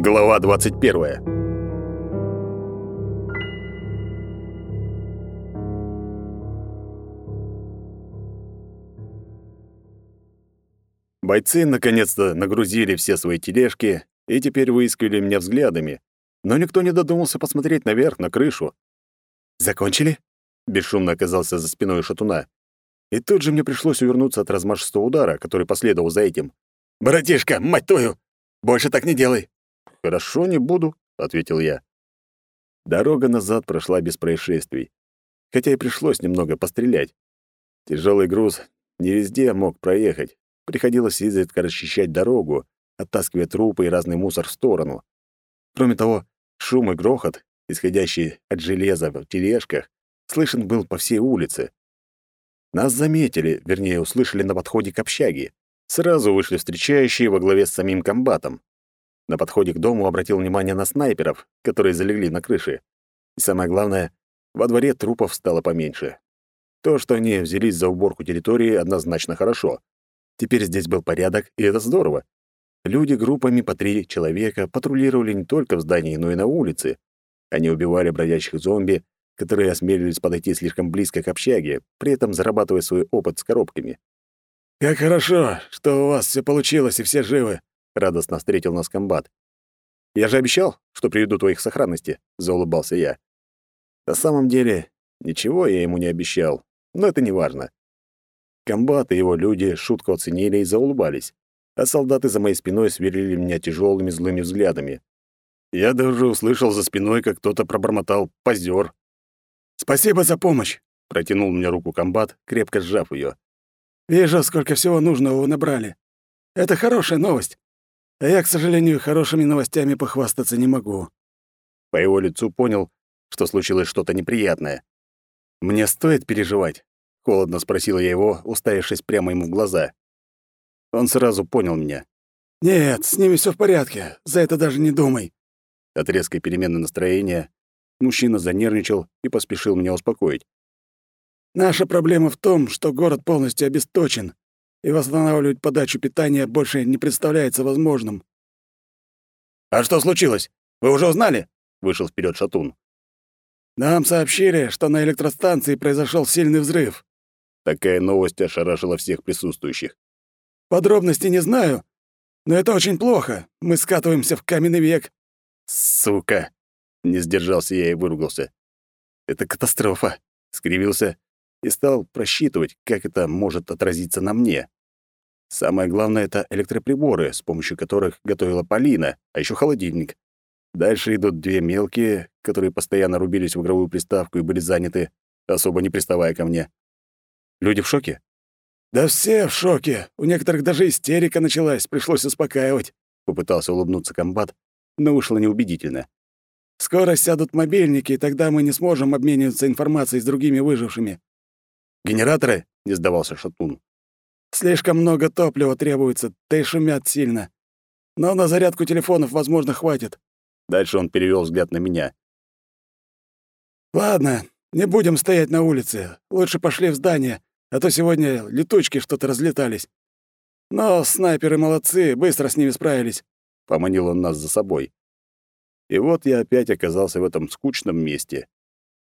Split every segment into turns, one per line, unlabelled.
Глава 21. Бойцы наконец-то нагрузили все свои тележки и теперь выискивали меня взглядами, но никто не додумался посмотреть наверх, на крышу. «Закончили?» — бесшумно оказался за спиной шатуна. И тут же мне пришлось увернуться от размашистого удара, который последовал за этим.
«Братишка, мать твою! Больше так не делай!»
«Хорошо, не буду», — ответил я. Дорога назад прошла без происшествий, хотя и пришлось немного пострелять. Тяжелый груз не везде мог проехать. Приходилось изредка расчищать дорогу, оттаскивая трупы и разный мусор в сторону. Кроме того, шум и грохот, исходящий от железа в тележках, слышен был по всей улице. Нас заметили, вернее, услышали на подходе к общаге. Сразу вышли встречающие во главе с самим комбатом. На подходе к дому обратил внимание на снайперов, которые залегли на крыше. И самое главное, во дворе трупов стало поменьше. То, что они взялись за уборку территории, однозначно хорошо. Теперь здесь был порядок, и это здорово. Люди группами по три человека патрулировали не только в здании, но и на улице. Они убивали бродячих зомби, которые осмелились подойти слишком близко к общаге, при этом зарабатывая свой опыт с коробками.
«Как хорошо, что у вас все получилось и все живы», — радостно встретил нас комбат.
«Я же обещал, что приведу твоих сохранности», — заулыбался я. На самом деле, ничего я ему не обещал, но это не важно. Комбат и его люди шутку оценили и заулыбались, а солдаты за моей спиной сверлили меня тяжелыми злыми взглядами. Я даже услышал за спиной, как кто-то пробормотал «позер».
«Спасибо за помощь», — протянул мне руку комбат, крепко сжав ее. «Вижу, сколько всего нужного вы набрали. Это хорошая новость. А я, к сожалению, хорошими новостями похвастаться не могу».
По его лицу понял, что случилось что-то неприятное. «Мне стоит переживать?» — холодно спросила я его, уставившись прямо ему в глаза. Он сразу понял меня.
«Нет, с ними все в порядке. За это даже не думай».
От резкой перемены настроения Мужчина занервничал и поспешил меня успокоить.
«Наша проблема в том, что город полностью обесточен, и восстанавливать подачу питания больше не представляется возможным».
«А что случилось? Вы уже узнали?» — вышел вперед Шатун.
«Нам сообщили, что на электростанции произошел сильный взрыв».
Такая новость ошарашила всех присутствующих.
«Подробности не знаю, но это очень плохо. Мы скатываемся в каменный век».
«Сука!» Не сдержался я и выругался. «Это катастрофа!» — скривился и стал просчитывать, как это может отразиться на мне. Самое главное — это электроприборы, с помощью которых готовила Полина, а еще холодильник. Дальше идут две мелкие, которые постоянно рубились в игровую приставку и были заняты, особо не приставая ко мне. Люди в шоке?
«Да все в шоке. У некоторых даже истерика началась, пришлось успокаивать», — попытался улыбнуться комбат, но вышло неубедительно. Скоро сядут мобильники, и тогда мы не сможем обмениваться информацией с другими выжившими.
Генераторы? не сдавался Шатун.
Слишком много топлива требуется, да и шумят сильно. Но на зарядку телефонов, возможно, хватит.
Дальше он перевел взгляд на меня.
Ладно, не будем стоять на улице. Лучше пошли в здание, а то сегодня летучки что-то разлетались. Но снайперы молодцы, быстро с ними справились.
Поманил он нас за собой. И вот я опять оказался в этом скучном месте.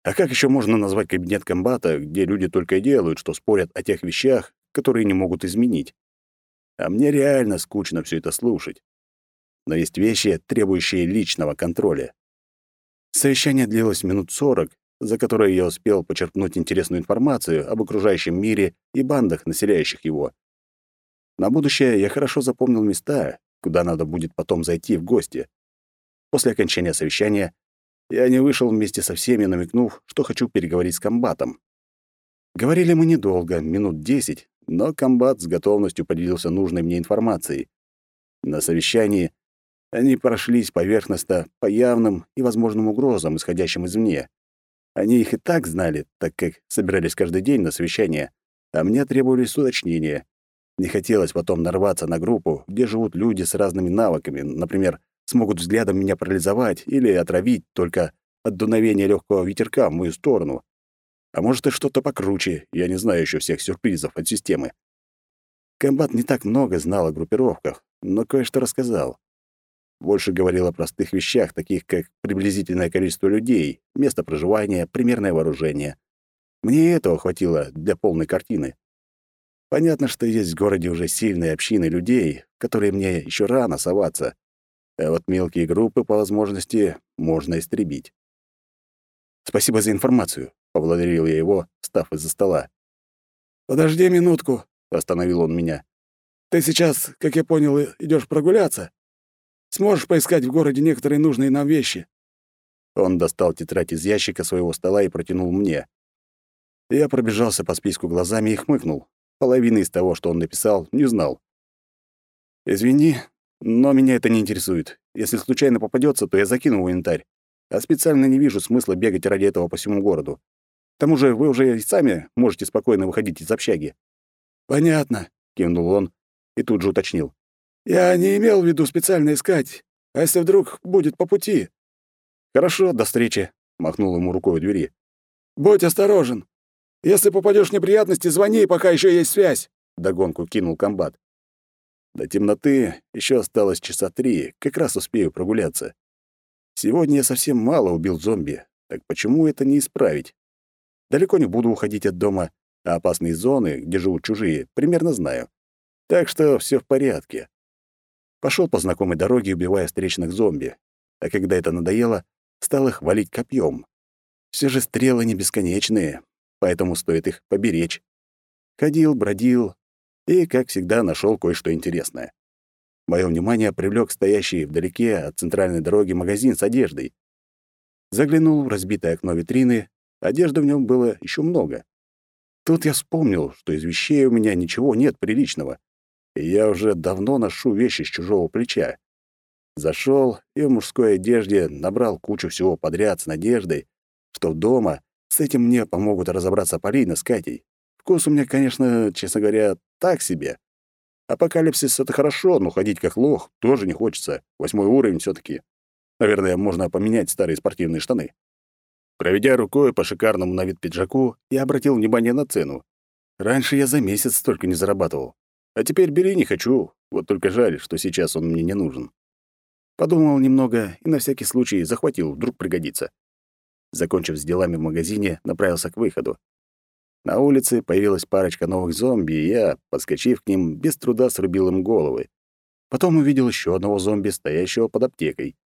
А как еще можно назвать кабинет комбата, где люди только и делают, что спорят о тех вещах, которые не могут изменить? А мне реально скучно все это слушать. Но есть вещи, требующие личного контроля. Совещание длилось минут сорок, за которые я успел почерпнуть интересную информацию об окружающем мире и бандах, населяющих его. На будущее я хорошо запомнил места, куда надо будет потом зайти в гости. После окончания совещания я не вышел вместе со всеми, намекнув, что хочу переговорить с комбатом. Говорили мы недолго, минут десять, но комбат с готовностью поделился нужной мне информацией. На совещании они прошлись поверхностно по явным и возможным угрозам, исходящим извне. Они их и так знали, так как собирались каждый день на совещание, а мне требовались уточнения. Не хотелось потом нарваться на группу, где живут люди с разными навыками, например, смогут взглядом меня парализовать или отравить только от дуновения легкого ветерка в мою сторону. А может, и что-то покруче, я не знаю еще всех сюрпризов от системы. Комбат не так много знал о группировках, но кое-что рассказал. больше говорил о простых вещах, таких как приблизительное количество людей, место проживания, примерное вооружение. Мне этого хватило для полной картины. Понятно, что есть в городе уже сильные общины людей, которые мне еще рано соваться, а вот мелкие группы, по возможности, можно истребить. «Спасибо за информацию», — поблагодарил я его, встав из-за стола.
«Подожди минутку», — остановил он меня. «Ты сейчас, как я понял, идешь прогуляться? Сможешь поискать в городе некоторые нужные нам вещи?»
Он достал тетрадь из ящика своего стола и протянул мне. Я пробежался по списку глазами и хмыкнул. Половины из того, что он написал, не знал. «Извини, но меня это не интересует. Если случайно попадется, то я закину в инвентарь. А специально не вижу смысла бегать ради этого по всему городу. К тому же вы уже и сами можете спокойно выходить из общаги».
«Понятно», — кивнул он и тут же уточнил. «Я не имел в виду специально искать. А если вдруг будет по пути?»
«Хорошо, до встречи», — махнул ему рукой у двери.
«Будь осторожен. Если попадешь в неприятности, звони, пока еще есть связь», — догонку кинул комбат.
До темноты еще осталось часа три, как раз успею прогуляться. Сегодня я совсем мало убил зомби, так почему это не исправить? Далеко не буду уходить от дома, а опасные зоны, где живут чужие, примерно знаю. Так что все в порядке. Пошел по знакомой дороге, убивая встречных зомби. А когда это надоело, стал их валить копьем. Все же стрелы не бесконечные, поэтому стоит их поберечь. Ходил, бродил и, как всегда, нашел кое-что интересное. Мое внимание привлек стоящий вдалеке от центральной дороги магазин с одеждой. Заглянул в разбитое окно витрины Одежды в нем было еще много. Тут я вспомнил, что из вещей у меня ничего нет приличного, и я уже давно ношу вещи с чужого плеча. Зашел и в мужской одежде набрал кучу всего подряд с надеждой, что дома с этим мне помогут разобраться Полина с Катей. Вкус у меня, конечно, честно говоря, так себе. Апокалипсис — это хорошо, но ходить как лох тоже не хочется. Восьмой уровень все таки Наверное, можно поменять старые спортивные штаны. Проведя рукой по шикарному на вид пиджаку, я обратил внимание на цену. Раньше я за месяц столько не зарабатывал. А теперь бери не хочу, вот только жаль, что сейчас он мне не нужен. Подумал немного и на всякий случай захватил, вдруг пригодится. Закончив с делами в магазине, направился к выходу. На улице появилась парочка новых зомби, и я, подскочив к ним, без труда срубил им головы. Потом увидел еще одного зомби, стоящего под аптекой.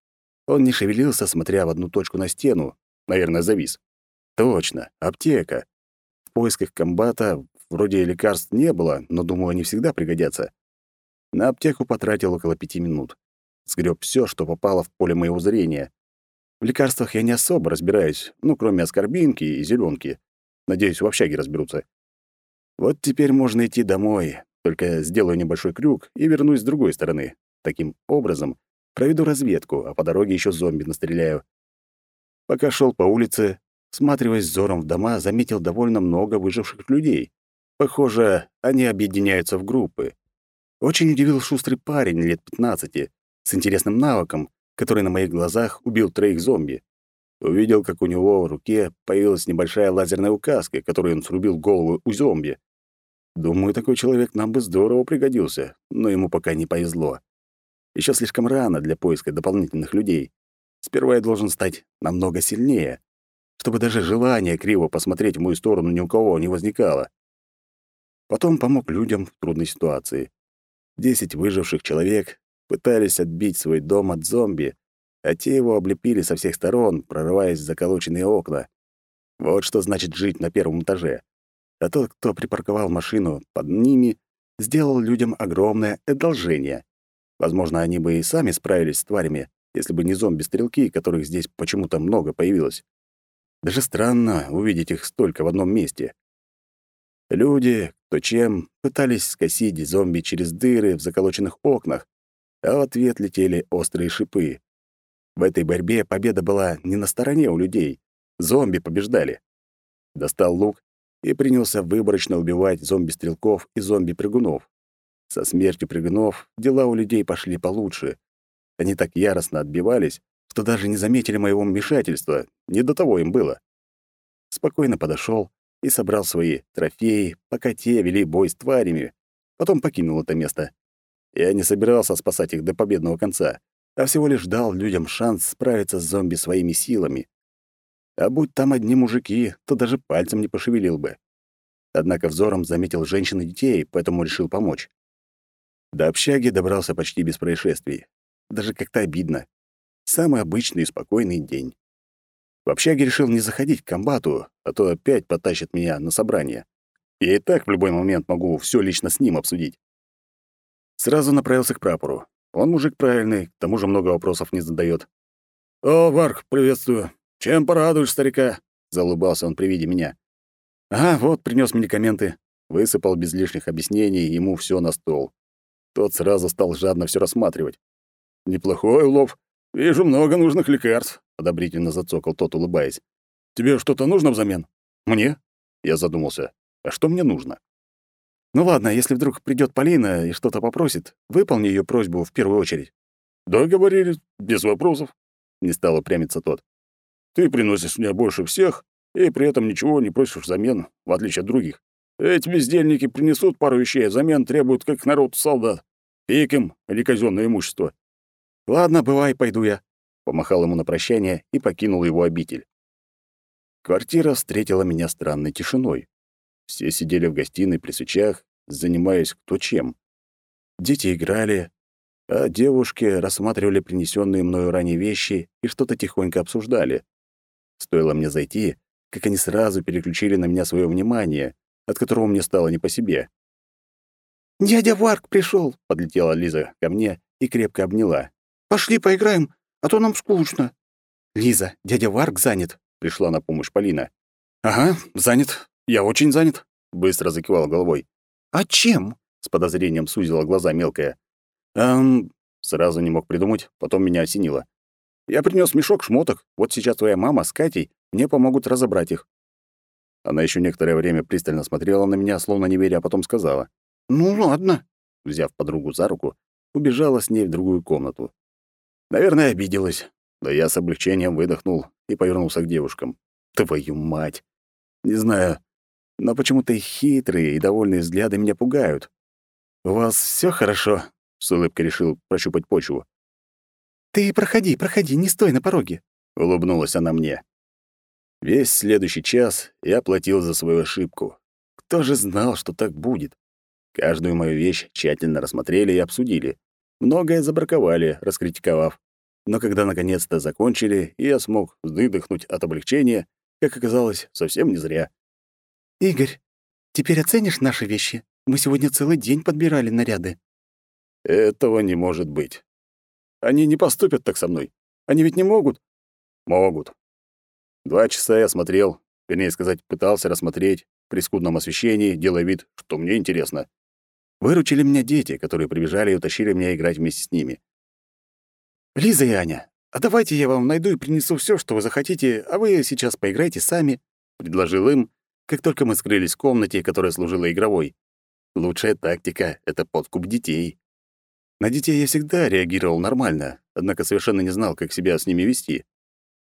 Он не шевелился, смотря в одну точку на стену, Наверное, завис. Точно, аптека. В поисках комбата вроде лекарств не было, но, думаю, они всегда пригодятся. На аптеку потратил около пяти минут. Сгреб все, что попало в поле моего зрения. В лекарствах я не особо разбираюсь, ну, кроме аскорбинки и зеленки. Надеюсь, в общаге разберутся. Вот теперь можно идти домой, только сделаю небольшой крюк и вернусь с другой стороны. Таким образом, проведу разведку, а по дороге еще зомби настреляю. Пока шел по улице, всматриваясь взором в дома, заметил довольно много выживших людей. Похоже, они объединяются в группы. Очень удивил шустрый парень лет 15 с интересным навыком, который на моих глазах убил троих зомби. Увидел, как у него в руке появилась небольшая лазерная указка, которой он срубил голову у зомби. Думаю, такой человек нам бы здорово пригодился, но ему пока не повезло. Еще слишком рано для поиска дополнительных людей. Сперва я должен стать намного сильнее, чтобы даже желание криво посмотреть в мою сторону ни у кого не возникало. Потом помог людям в трудной ситуации. Десять выживших человек пытались отбить свой дом от зомби, а те его облепили со всех сторон, прорываясь в заколоченные окна. Вот что значит жить на первом этаже. А тот, кто припарковал машину под ними, сделал людям огромное одолжение. Возможно, они бы и сами справились с тварями, если бы не зомби-стрелки, которых здесь почему-то много появилось. Даже странно увидеть их столько в одном месте. Люди, кто чем, пытались скосить зомби через дыры в заколоченных окнах, а в ответ летели острые шипы. В этой борьбе победа была не на стороне у людей. Зомби побеждали. Достал лук и принялся выборочно убивать зомби-стрелков и зомби-прыгунов. Со смертью прыгунов дела у людей пошли получше — они так яростно отбивались, что даже не заметили моего вмешательства, не до того им было. Спокойно подошел и собрал свои трофеи, пока те вели бой с тварями. Потом покинул это место. Я не собирался спасать их до победного конца. А всего лишь дал людям шанс справиться с зомби своими силами. А будь там одни мужики, то даже пальцем не пошевелил бы. Однако взором заметил женщин и детей, поэтому решил помочь. До общаги добрался почти без происшествий. Даже как-то обидно. Самый обычный и спокойный день. В общаге решил не заходить к комбату, а то опять потащит меня на собрание. Я и так в любой момент могу все лично с ним обсудить. Сразу направился к прапору. Он мужик правильный, к тому же много вопросов не задает.
«О, Варк, приветствую. Чем порадуешь старика?» — залыбался он при виде меня.
«Ага, вот, принес медикаменты». Высыпал без лишних объяснений ему все на стол. Тот сразу стал жадно все рассматривать.
«Неплохой улов. Вижу много нужных лекарств», — одобрительно зацокал тот, улыбаясь. «Тебе что-то нужно взамен?»
«Мне?» — я задумался. «А что мне нужно?» «Ну ладно, если вдруг придет Полина и что-то попросит, выполни ее просьбу в первую очередь».
«Договорились, без вопросов», — не стал упрямиться тот. «Ты приносишь мне больше всех, и при этом ничего не просишь взамен, в отличие от других. Эти бездельники принесут пару вещей, а взамен требуют как народ солдат. Пик им или казённое имущество.
«Ладно, бывай, пойду я», — помахал ему на прощание и покинул его обитель. Квартира встретила меня странной тишиной. Все сидели в гостиной при свечах, занимаясь кто чем. Дети играли, а девушки рассматривали принесенные мною ранее вещи и что-то тихонько обсуждали. Стоило мне зайти, как они сразу переключили на меня свое внимание, от которого мне стало не по себе.
«Дядя Варк пришел,
подлетела Лиза ко мне и крепко обняла.
Пошли поиграем, а то нам скучно».
«Лиза, дядя Варк занят», — пришла на помощь Полина. «Ага, занят. Я очень занят», — быстро закивал головой.
«А чем?»
— с подозрением сузила глаза мелкая. «Эм...» — сразу не мог придумать, потом меня осенило. «Я принес мешок шмоток, вот сейчас твоя мама с Катей мне помогут разобрать их». Она еще некоторое время пристально смотрела на меня, словно не веря, а потом сказала.
«Ну ладно».
Взяв подругу за руку, убежала с ней в другую комнату. Наверное, обиделась. Да я с облегчением выдохнул и повернулся к девушкам. Твою мать! Не знаю, но почему-то их хитрые и довольные взгляды меня пугают. «У вас все хорошо?» — с улыбкой решил прощупать почву.
«Ты проходи, проходи, не стой на пороге», —
улыбнулась она мне. Весь следующий час я платил за свою ошибку. Кто же знал, что так будет? Каждую мою вещь тщательно рассмотрели и обсудили. Многое забраковали, раскритиковав. Но когда наконец-то закончили, и я смог выдохнуть от облегчения, как оказалось, совсем не зря.
«Игорь, теперь оценишь наши вещи? Мы сегодня целый день подбирали наряды».
«Этого не может быть. Они не поступят так со мной. Они ведь не могут?» «Могут». Два часа я смотрел, вернее сказать, пытался рассмотреть при скудном освещении, делая вид, что мне интересно. Выручили меня дети, которые прибежали и утащили меня играть вместе с ними. «Лиза и Аня, а давайте я вам найду и принесу все, что вы захотите, а вы сейчас поиграйте сами», — предложил им, как только мы скрылись в комнате, которая служила игровой. Лучшая тактика — это подкуп детей. На детей я всегда реагировал нормально, однако совершенно не знал, как себя с ними вести.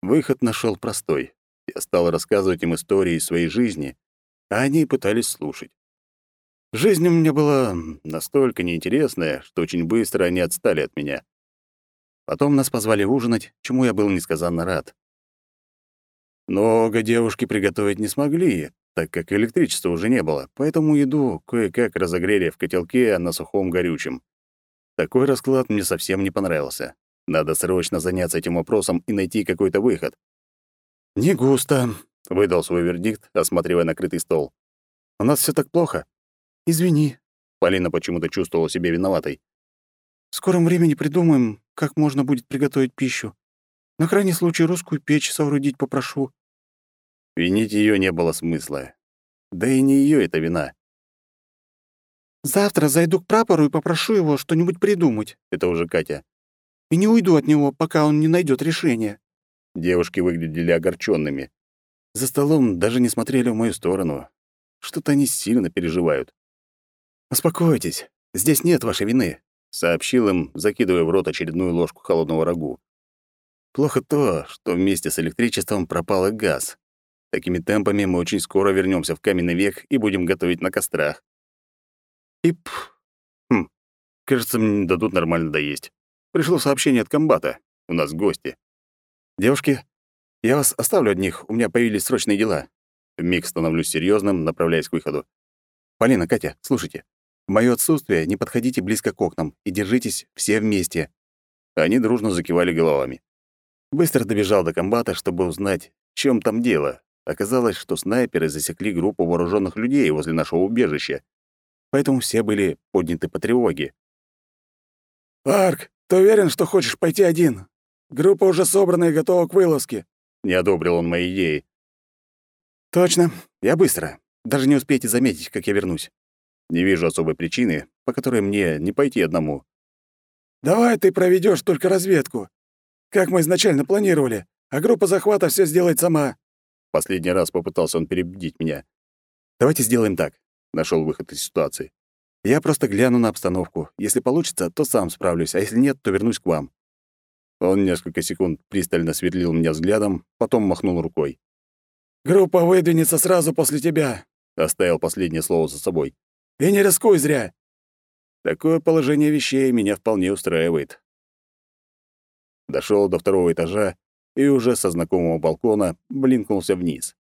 Выход нашел простой. Я стал рассказывать им истории своей жизни, а они пытались слушать. Жизнь у меня была настолько неинтересная, что очень быстро они отстали от меня. Потом нас позвали ужинать, чему я был несказанно рад. Много девушки приготовить не смогли, так как электричества уже не было, поэтому еду кое-как разогрели в котелке на сухом горючем. Такой расклад мне совсем не понравился. Надо срочно заняться этим вопросом и найти какой-то выход. «Не густо», — выдал свой вердикт, осматривая накрытый стол. «У нас все так плохо.
«Извини».
Полина почему-то чувствовала себя виноватой.
«В скором времени придумаем, как можно будет приготовить пищу. На крайний случай русскую печь соорудить попрошу».
Винить ее не было смысла. Да и не ее это вина.
«Завтра зайду к прапору и попрошу его что-нибудь придумать», — это уже Катя. «И не уйду от него, пока он не найдет решения».
Девушки выглядели огорченными. За столом даже не смотрели в мою сторону. Что-то они сильно переживают. «Успокойтесь, здесь нет вашей вины», — сообщил им, закидывая в рот очередную ложку холодного рагу. «Плохо то, что вместе с электричеством пропал и газ. Такими темпами мы очень скоро вернемся в каменный век и будем готовить на кострах. И пф, хм, кажется, мне не дадут нормально доесть. Пришло сообщение от комбата. У нас гости. «Девушки, я вас оставлю одних, у меня появились срочные дела». Вмиг становлюсь серьезным, направляясь к выходу. «Полина, Катя, слушайте. В моё отсутствие не подходите близко к окнам и держитесь все вместе». Они дружно закивали головами. Быстро добежал до комбата, чтобы узнать, в чём там дело. Оказалось, что снайперы засекли группу вооруженных людей возле нашего убежища. Поэтому все были подняты по тревоге.
«Парк, ты уверен, что хочешь пойти один? Группа уже собрана и готова к вылазке».
Не одобрил он мои идеи.
«Точно. Я быстро. Даже не успеете заметить, как я вернусь.
Не вижу особой причины, по которой мне не пойти одному.
«Давай ты проведешь только разведку. Как мы изначально планировали, а группа захвата все сделает сама».
Последний раз попытался он перебедить меня. «Давайте сделаем так», — нашел выход из ситуации. «Я просто гляну на обстановку. Если получится, то сам справлюсь, а если нет, то вернусь к вам». Он несколько секунд пристально сверлил меня взглядом, потом махнул рукой.
«Группа выдвинется сразу после тебя», —
оставил последнее слово за собой.
«И не рискуй зря».
Такое положение вещей меня вполне устраивает. Дошел до второго этажа и уже со знакомого балкона блинкнулся вниз.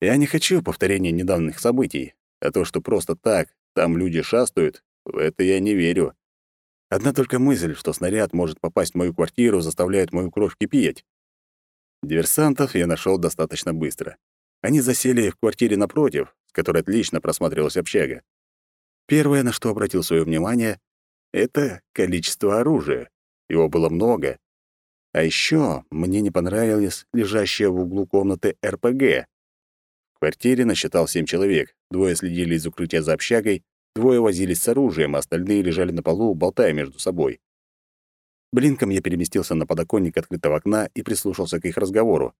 Я не хочу повторения недавних событий, а то, что просто так там люди шастают, в это я не верю. Одна только мысль, что снаряд может попасть в мою квартиру, заставляет мою кровь кипеть. Диверсантов я нашел достаточно быстро. Они засели в квартире напротив, с которой отлично просматривалась общага. Первое, на что обратил свое внимание, это количество оружия. Его было много. А еще мне не понравилось лежащее в углу комнаты РПГ. В квартире насчитал семь человек. Двое следили из укрытия за общагой, двое возились с оружием, а остальные лежали на полу, болтая между собой. Блинком я переместился на подоконник открытого окна и прислушался к их разговору.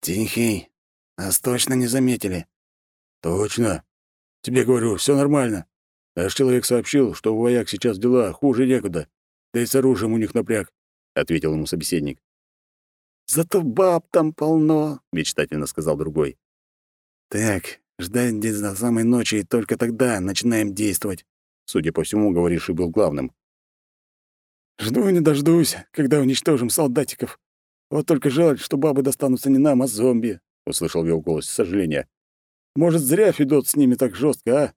«Тихий, нас точно не заметили».
«Точно. Тебе говорю, все нормально. Аж человек сообщил, что у вояк сейчас дела хуже некуда. Да и с оружием у них напряг», — ответил ему собеседник.
«Зато баб там полно», —
мечтательно сказал другой.
«Так, ждать здесь до самой ночи, и только тогда начинаем действовать», —
судя по всему, говоривший был главным.
«Жду не дождусь, когда уничтожим солдатиков. Вот только жаль, что бабы достанутся не нам, а зомби», — услышал его голосе сожаление. «Может, зря Федот с ними так жестко, а?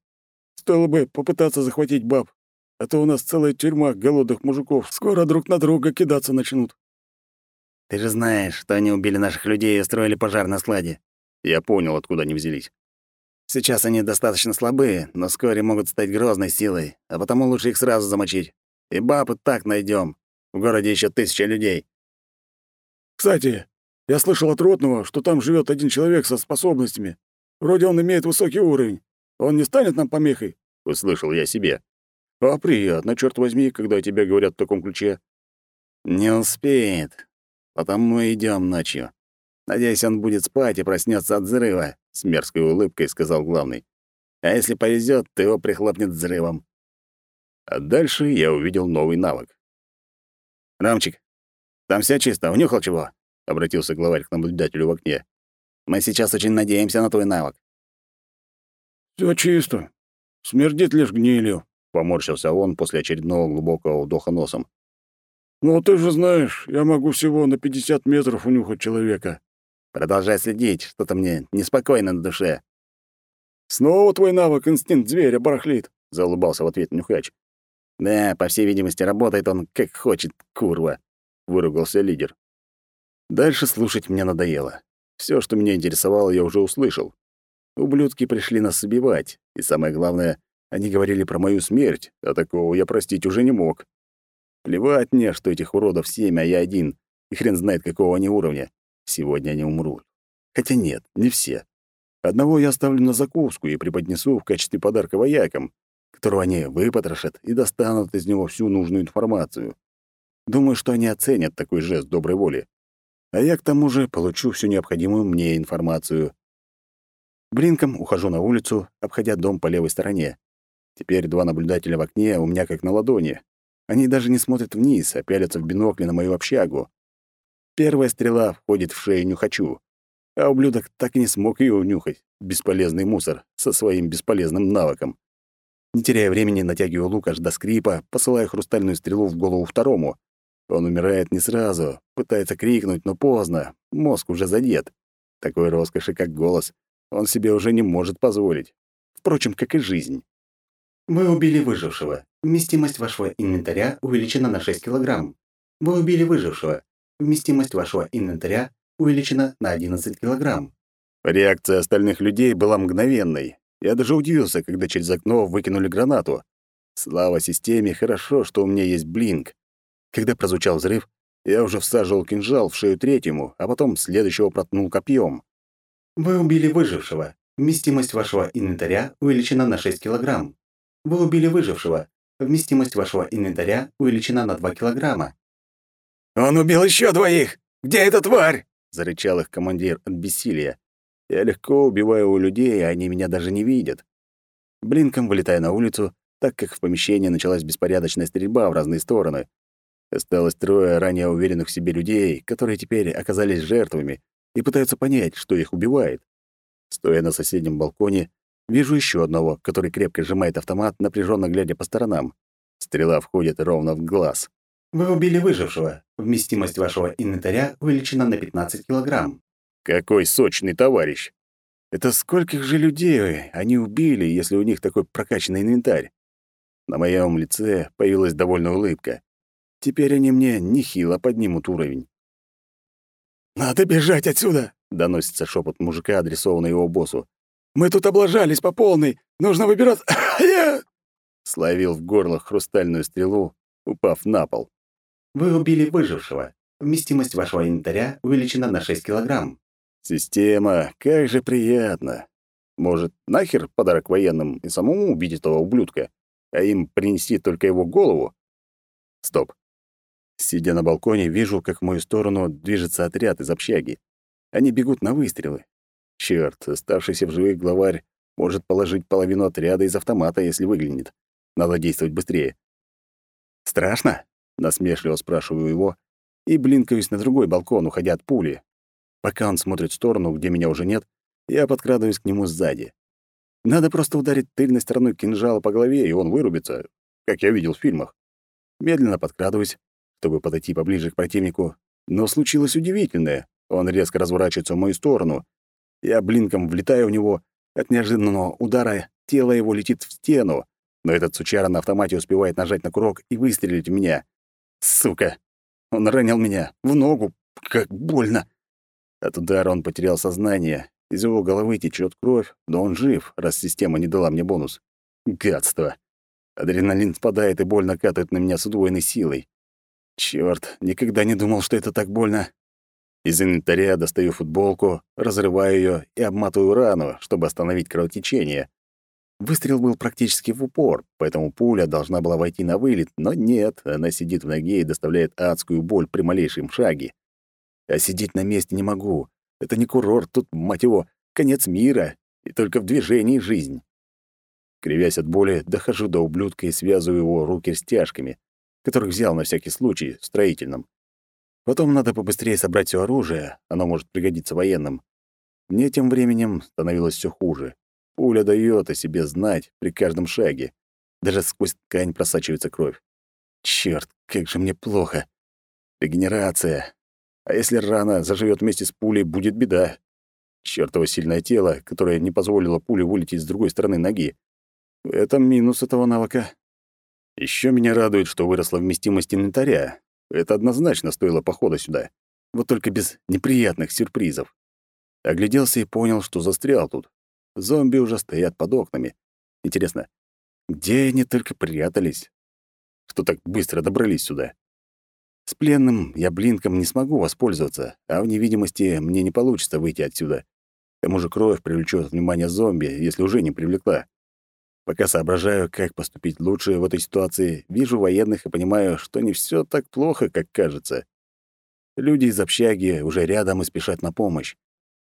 Стоило бы попытаться захватить баб, а то у нас целая тюрьма голодных мужиков скоро друг на друга кидаться начнут.
Ты же знаешь, что они убили наших людей и устроили пожар на складе.
Я понял, откуда они взялись.
Сейчас они достаточно слабые, но вскоре могут стать грозной силой, а потому лучше их сразу замочить. И баб и так найдем. В городе еще тысяча людей.
Кстати, я слышал от Ротного, что там живет один человек со способностями. Вроде он имеет высокий уровень. Он не станет нам помехой?»
— услышал я себе. «А приятно, черт возьми, когда тебе говорят в таком ключе».
«Не успеет. Потому идем ночью. Надеюсь, он будет спать и проснется от взрыва», — с мерзкой улыбкой сказал главный. «А если повезет, то его прихлопнет взрывом».
А дальше я увидел новый навык.
«Рамчик, там все чисто, унюхал чего?» — обратился главарь к наблюдателю в окне. «Мы сейчас очень надеемся на твой навык.
Все чисто. Смердит лишь гнилью», —
поморщился он после очередного глубокого вдоха носом.
«Ну, ты же знаешь, я могу всего на 50 метров унюхать человека».
«Продолжай следить, что-то мне неспокойно на душе».
«Снова твой навык инстинкт зверя барахлит», — заулыбался в ответ Нюхач.
«Да, по всей видимости, работает он как хочет, курва», —
выругался лидер. Дальше слушать мне надоело. Все, что меня интересовало, я уже услышал. Ублюдки пришли нас убивать, и самое главное, они говорили про мою смерть, а такого я простить уже не мог. Плевать мне, что этих уродов семь, а я один, и хрен знает, какого они уровня. Сегодня они умрут. Хотя нет, не все. Одного я оставлю на закуску и преподнесу в качестве подарка воякам, которого они выпотрошат и достанут из него всю нужную информацию. Думаю, что они оценят такой жест доброй воли. А я, к тому же, получу всю необходимую мне информацию. Блинком ухожу на улицу, обходя дом по левой стороне. Теперь два наблюдателя в окне у меня как на ладони. Они даже не смотрят вниз, а пялятся в бинокли на мою общагу. Первая стрела входит в шею нюхачу, а ублюдок так и не смог ее унюхать, бесполезный мусор, со своим бесполезным навыком. Не теряя времени, натягиваю лук аж до скрипа, посылая хрустальную стрелу в голову второму. Он умирает не сразу, пытается крикнуть, но поздно, мозг уже задет. Такой роскоши, как голос, он себе уже не может позволить. Впрочем, как и жизнь.
Вы убили выжившего. Вместимость вашего инвентаря увеличена на 6 килограмм. Вы убили выжившего. Вместимость вашего инвентаря увеличена на 11 килограмм.
Реакция остальных людей была мгновенной. Я даже удивился, когда через окно выкинули гранату. Слава системе, хорошо, что у меня есть блинк. Когда прозвучал взрыв, я уже всаживал кинжал в шею третьему, а потом следующего проткнул копьем.
Вы убили выжившего. Вместимость вашего инвентаря увеличена на 6 килограмм. Вы убили выжившего. Вместимость вашего инвентаря увеличена на 2 килограмма.
«Он убил еще двоих! Где эта тварь?»
— зарычал их командир от бессилия. Я легко убиваю у людей, а они меня даже не видят. Блинком вылетая на улицу, так как в помещении началась беспорядочная стрельба в разные стороны. Осталось трое ранее уверенных в себе людей, которые теперь оказались жертвами и пытаются понять, что их убивает. Стоя на соседнем балконе, вижу еще одного, который крепко сжимает автомат, напряженно глядя по сторонам. Стрела входит ровно в глаз.
Вы убили выжившего. Вместимость вашего инвентаря увеличена на 15 килограмм.
Какой сочный товарищ! Это скольких же людей они убили, если у них такой прокачанный инвентарь? На моем лице появилась довольная улыбка. Теперь они мне нехило поднимут уровень.
«Надо бежать отсюда!» — доносится шепот мужика, адресованный его боссу. «Мы тут облажались по полной! Нужно выбираться!»
Словил в горло хрустальную стрелу, упав на пол.
Вы убили выжившего. Вместимость вашего инвентаря увеличена на 6 килограмм.
Система, как же приятно. Может, нахер подарок военным и самому убить этого ублюдка, а им принести только его голову? Стоп. Сидя на балконе, вижу, как в мою сторону движется отряд из общаги. Они бегут на выстрелы. Черт, оставшийся в живых главарь может положить половину отряда из автомата, если выглянет. Надо действовать быстрее. «Страшно?» — насмешливо спрашиваю его и блинкаюсь на другой балкон, уходя от пули. Пока он смотрит в сторону, где меня уже нет, я подкрадываюсь к нему сзади. Надо просто ударить тыльной стороной кинжала по голове, и он вырубится, как я видел в фильмах. Медленно подкрадываюсь, чтобы подойти поближе к противнику. Но случилось удивительное. Он резко разворачивается в мою сторону. Я блинком влетаю в него. От неожиданного удара тело его летит в стену. Но этот сучара на автомате успевает нажать на курок и выстрелить в меня. Сука! Он ранил меня. В ногу. Как больно. От удара он потерял сознание. Из его головы течет кровь, но он жив, раз система не дала мне бонус. Гадство. Адреналин спадает и больно катает на меня с удвоенной силой. Чёрт, никогда не думал, что это так больно. Из инвентаря достаю футболку, разрываю её и обматываю рану, чтобы остановить кровотечение. Выстрел был практически в упор, поэтому пуля должна была войти на вылет, но нет, она сидит в ноге и доставляет адскую боль при малейшем шаге. А сидеть на месте не могу. Это не курорт, тут, мать его, конец мира, и только в движении жизнь. Кривясь от боли, дохожу до ублюдка и связываю его руки стяжками которых взял на всякий случай в строительном. Потом надо побыстрее собрать все оружие, оно может пригодиться военным. Мне тем временем становилось все хуже. Пуля дает о себе знать при каждом шаге. Даже сквозь ткань просачивается кровь. Черт, как же мне плохо. Регенерация. А если рана заживет вместе с пулей, будет беда. Чёртово сильное тело, которое не позволило пуле вылететь с другой стороны ноги. Это минус этого навыка. Еще меня радует, что выросла вместимость инвентаря. Это однозначно стоило похода сюда. Вот только без неприятных сюрпризов. Огляделся и понял, что застрял тут. Зомби уже стоят под окнами. Интересно, где они только прятались? Что так быстро добрались сюда? С пленным я блинком не смогу воспользоваться, а в невидимости мне не получится выйти отсюда. К тому же кровь привлечет внимание зомби, если уже не привлекла. Пока соображаю, как поступить лучше в этой ситуации, вижу военных и понимаю, что не все так плохо, как кажется. Люди из общаги уже рядом и спешат на помощь.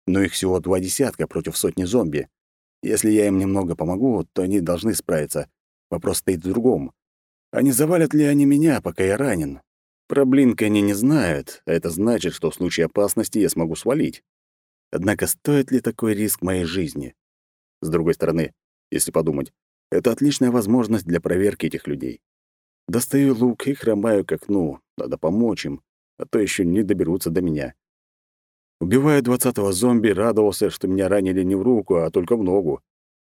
Но их всего два десятка против сотни зомби. Если я им немного помогу, то они должны справиться. Вопрос стоит в другом. А не завалят ли они меня, пока я ранен? Про Блинка они не знают, а это значит, что в случае опасности я смогу свалить. Однако стоит ли такой риск моей жизни? С другой стороны, если подумать, Это отличная возможность для проверки этих людей. Достаю лук и хромаю к окну. Надо помочь им, а то еще не доберутся до меня. Убивая двадцатого зомби, радовался, что меня ранили не в руку, а только в ногу.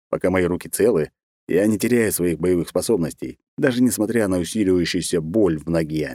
Пока мои руки целы, я не теряю своих боевых способностей, даже несмотря на усиливающуюся боль в ноге.